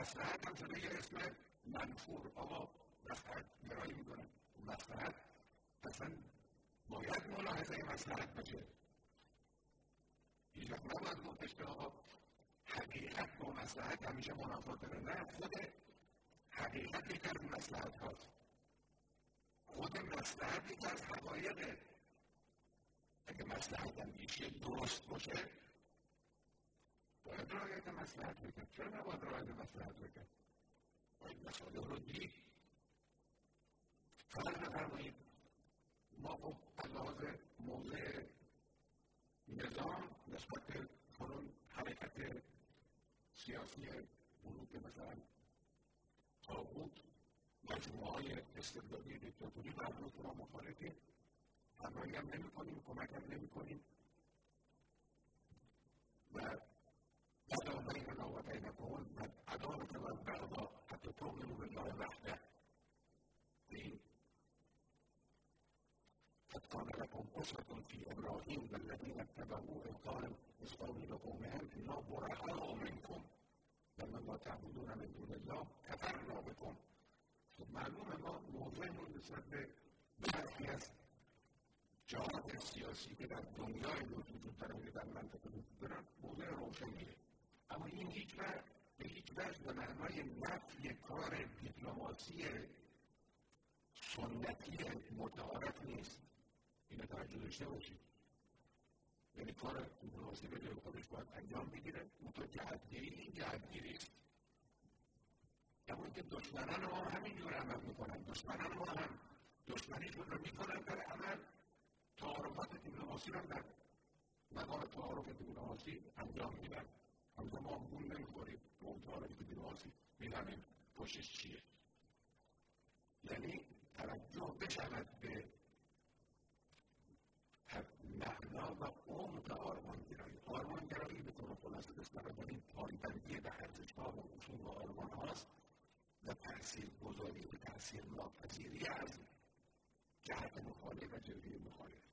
مسلحت هم شده یه اسم منفور آقا مسلحت گرایی می‌کنه. مسلحت اصلا باید ملاحظه مسلحت باشه هیچ وقت نباید گفتش که آقا حقیقت با مسلحت همیشه منافات داره نه خود حقیقت یک از مسلحت هاست خود مسلحت یک از حقایقه اگه مسلحت اندیشی درست باشه مسلحت بکرد چرا نباید رعایت مسلحت بکرد باید مسئله رو دید فرق بفرمایید ما خب از لحاظ موضع نظام نسبت به کنون حرکت سیاسی بلوک مثلا تاغوت مجموعه های استبدادی دیکتاتوری بر ما مخالفیم همراهی هم نمی کنیم کمک هم نمی کنیم قد كان لكم أسوة في إبراهيم والذين اتبعوه إذ قال إذ قالوا لقومهم إنا براء منكم لما ما تعبدون من دون الله كفرنا بكم خب معلومه ما موضعمون نسبت به برخی از جهات سیاسی که در دنیای وجود دارن که در منطقه وجود دارن موضع روشنیه اما این هیچ وقت به هیچ وجه به معنای نفی کار دیپلماسی سنتی متعارف نیست اینو توجه داشته باشید یعنی کار به جای خودش باید انجام بگیره. منتها جهتگیری این جهتگیری است. که دشمنان ما همینجور عمل می‌کنن. دشمنان ما هم. دشمنیشون رو می‌کنن در عمل. تعارفات دیپلماسی رو در مقام تعارف دیپلماسی انجام میدن. همزه ما گول نمی‌خوریم. به اون تعارف دیپلماسی می‌دانیم پشتش چیه. یعنی توجه بشود به معنا و عمق آرمانگرایی. آرمانگرایی به طور خلاصه بنابراین پایبندی به ارزشها و اصول و آرمان هاست و تاثیر گذاری و تاثیر ناپذیری از جهت مخالف و جلوی مخالف